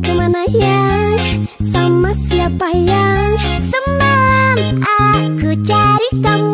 ke mana yang Sama siapa yang Semalam aku cari kamu.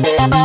Bye.